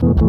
Thank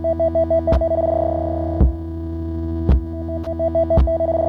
Thank you.